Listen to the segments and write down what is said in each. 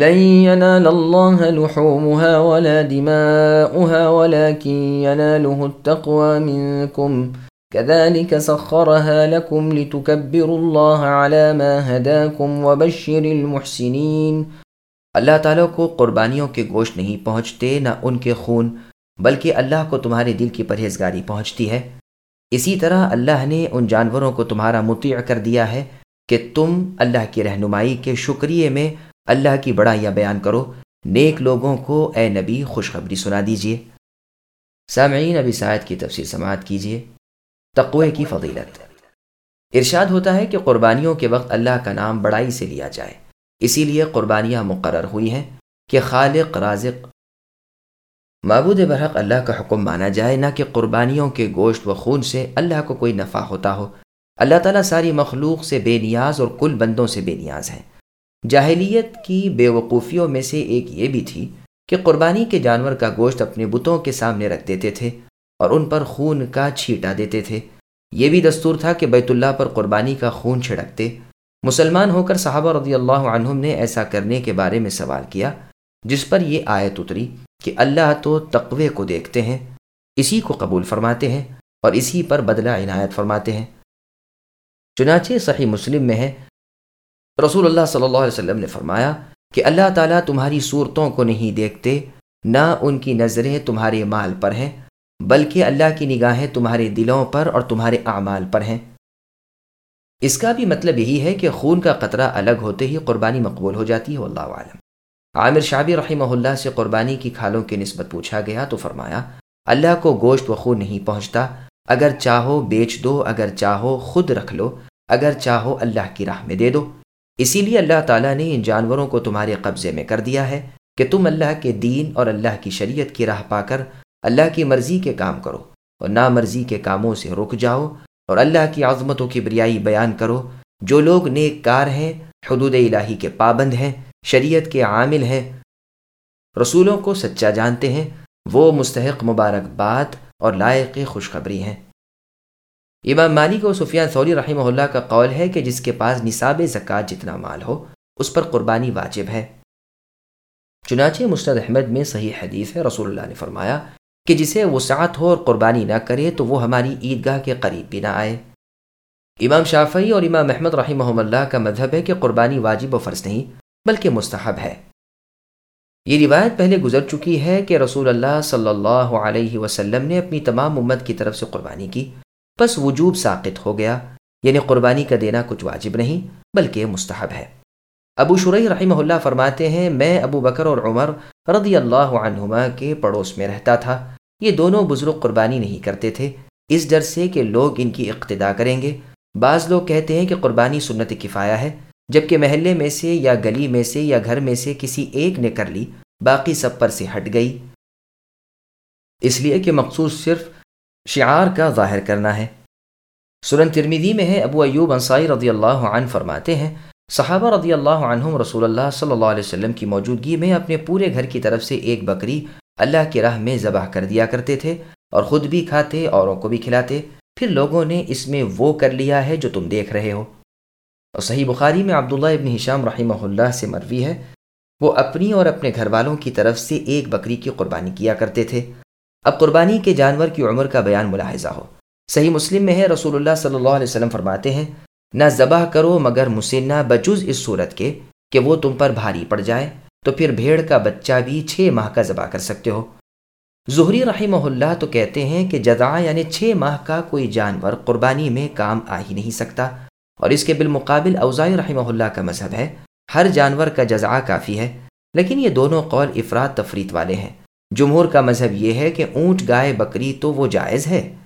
لن ينال الله لحومها ولا دماؤها ولكن يناله التقوى منكم. كذلك سخرها لكم لتكبروا الله على ما هداكم وبشر المحسنين. اللہ تعالیٰ کو قربانیوں کے گوشت نہیں پہنچتے نہ ان کے خون، بلکہ اللہ کو تمہارے دل کی پرہیزگاری پہنچتی ہے۔ اسی طرح اللہ نے ان جانوروں کو تمہارا مطیع کر دیا ہے کہ تم اللہ کی رہنمائی کے شکریہ میں اللہ کی بڑائیاں بیان کرو، نیک لوگوں کو اے نبی خوشخبری سنا دیجیے سامعین ابی سعید کی تفسیر سماعت کیجیے تقوی کی فضیلت۔ ارشاد ہوتا ہے کہ قربانیوں کے وقت اللہ کا نام بڑائی سے لیا جائے۔ اسی لیے قربانیاں مقرر ہوئی ہیں کہ خالق، رازق، معبود برحق اللہ کا حکم مانا جائے، نہ کہ قربانیوں کے گوشت و خون سے اللہ کو کوئی نفع ہوتا ہو۔ اللہ تعالیٰ ساری مخلوق سے بے نیاز اور کل بندوں سے بے نیاز ہیں۔ جاہلیت کی بے وقوفیوں میں سے ایک یہ بھی تھی کہ قربانی کے جانور کا گوشت اپنے بتوں کے سامنے رکھ دیتے تھے اور ان پر خون کا چھیٹا دیتے تھے۔ یہ بھی دستور تھا کہ بیت اللہ پر قربانی کا خون چھڑکتے۔ مسلمان ہو کر صحابہ رضی اللہ عنہم نے ایسا کرنے کے بارے میں سوال کیا، جس پر یہ آیت اتری کہ اللہ تو تقوی کو دیکھتے ہیں، اسی کو قبول فرماتے ہیں اور اسی پر بدلہ عنایت فرماتے ہیں۔ چنانچہ صحیح مسلم میں ہے رسول اللہ صلی اللہ علیہ وسلم نے فرمایا کہ اللہ تعالیٰ تمہاری صورتوں کو نہیں دیکھتے، نہ ان کی نظریں تمہارے مال پر ہیں، بلکہ اللہ کی نگاہیں تمہارے دلوں پر اور تمہارے اعمال پر ہیں۔ اس کا بھی مطلب یہی ہے کہ خون کا قطرہ الگ ہوتے ہی قربانی مقبول ہو جاتی ہے اللہ عالم عامر شابی رحمہ اللہ سے قربانی کی کھالوں کی نسبت پوچھا گیا تو فرمایا، اللہ کو گوشت و خون نہیں پہنچتا، اگر چاہو بیچ دو، اگر چاہو خود رکھ لو، اگر چاہو اللہ کی راہ میں دے دو۔ اسی لیے اللہ تعالیٰ نے ان جانوروں کو تمہارے قبضے میں کر دیا ہے کہ تم اللہ کے دین اور اللہ کی شریعت کی راہ پا کر اللہ کی مرضی کے کام کرو اور نامرضی کے کاموں سے رک جاؤ اور اللہ کی عظمتوں کی بریائی بیان کرو۔ جو لوگ نیک کار ہیں، حدود الہی کے پابند ہیں، شریعت کے عامل ہیں، رسولوں کو سچا جانتے ہیں، وہ مستحق مبارکباد اور لائق خوشخبری ہیں۔ امام مالک و سفیان ثوری رحمہ اللہ کا قول ہے کہ جس کے پاس نصاب زکوٰۃ جتنا مال ہو، اس پر قربانی واجب ہے۔ چنانچہ مستد احمد میں صحیح حدیث ہے، رسول اللہ نے فرمایا کہ جسے وسعت ہو اور قربانی نہ کرے تو وہ ہماری عیدگاہ کے قریب بھی نہ آئے۔ امام شافعی اور امام احمد رحمہ اللہ کا مذہب ہے کہ قربانی واجب و فرض نہیں، بلکہ مستحب ہے۔ یہ روایت پہلے گزر چکی ہے کہ رسول اللہ صلی اللہ علیہ وسلم نے اپنی تمام امت کی طرف سے قربانی کی۔ بس وجوب ساقط ہو گیا یعنی قربانی کا دینا کچھ واجب نہیں، بلکہ مستحب ہے۔ ابو شرعی رحمہ اللہ فرماتے ہیں، میں ابو بکر اور عمر رضی اللہ عنہما کے پڑوس میں رہتا تھا۔ یہ دونوں بزرگ قربانی نہیں کرتے تھے۔ اس ڈر سے کہ لوگ ان کی اقتدا کریں گے۔ بعض لوگ کہتے ہیں کہ قربانی سنت کفایا ہے، جبکہ محلے میں سے یا گلی میں سے یا گھر میں سے کسی ایک نے کر لی، باقی سب پر سے ہٹ گئی۔ اس لیے کہ مخصوص صرف شعار کا ظاہر کرنا ہے۔ سرن ترمیدی میں ہے، ابو ایوب انصائی رضی اللہ عنہ فرماتے ہیں، صحابہ رضی اللہ عنہم رسول اللہ صلی اللہ علیہ وسلم کی موجودگی میں اپنے پورے گھر کی طرف سے ایک بکری اللہ کی راہ میں ذبح کر دیا کرتے تھے اور خود بھی کھاتے، اوروں کو بھی کھلاتے۔ پھر لوگوں نے اس میں وہ کر لیا ہے جو تم دیکھ رہے ہو۔ اور صحیح بخاری میں عبداللہ ابن ہشام رحمہ اللہ سے مروی ہے، وہ اپنی اور اپنے گھر والوں کی طرف سے ایک بکری کی قربانی کیا کرتے تھے۔ اب قربانی کے جانور کی عمر کا بیان ملاحظہ ہو۔ صحیح مسلم میں ہے، رسول اللہ صلی اللہ علیہ وسلم فرماتے ہیں، نہ ذبح کرو مگر مسنہ بجز اس صورت کے کہ وہ تم پر بھاری پڑ جائے، تو پھر بھیڑ کا بچہ بھی چھ ماہ کا ذبح کر سکتے ہو۔ ظہری رحمہ اللہ تو کہتے ہیں کہ جزا یعنی چھ ماہ کا کوئی جانور قربانی میں کام آ ہی نہیں سکتا۔ اور اس کے بالمقابل اوزائی رحمہ اللہ کا مذہب ہے، ہر جانور کا جزا کافی ہے، لیکن یہ دونوں قول افراد تفریت والے ہیں۔ جمہور کا مذہب یہ ہے کہ اونٹ گائے بکری تو وہ جائز ہے۔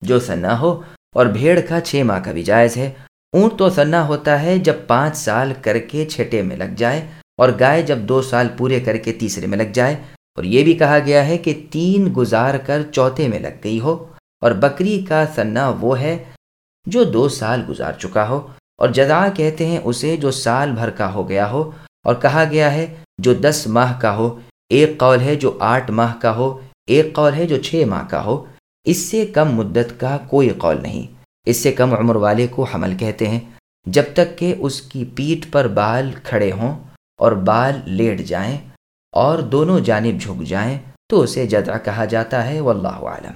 جو سنا ہو اور بھیڑ کا چھ ماہ کا بھی جائز ہے۔ اونٹ تو سنا ہوتا ہے جب پانچ سال کر کے چھٹے میں لگ جائے اور گائے جب دو سال پورے کر کے تیسرے میں لگ جائے۔ اور یہ بھی کہا گیا ہے کہ تین گزار کر چوتھے میں لگ گئی ہو۔ اور بکری کا سنا وہ ہے جو دو سال گزار چکا ہو۔ اور جدا کہتے ہیں اسے جو سال بھر کا ہو گیا ہو۔ اور کہا گیا ہے جو دس ماہ کا ہو۔ ایک قول ہے جو آٹھ ماہ کا ہو، ایک قول ہے جو چھ ماہ کا ہو۔ اس سے کم مدت کا کوئی قول نہیں۔ اس سے کم عمر والے کو حمل کہتے ہیں۔ جب تک کہ اس کی پیٹھ پر بال کھڑے ہوں اور بال لیٹ جائیں اور دونوں جانب جھک جائیں تو اسے جدع کہا جاتا ہے، واللہ عالم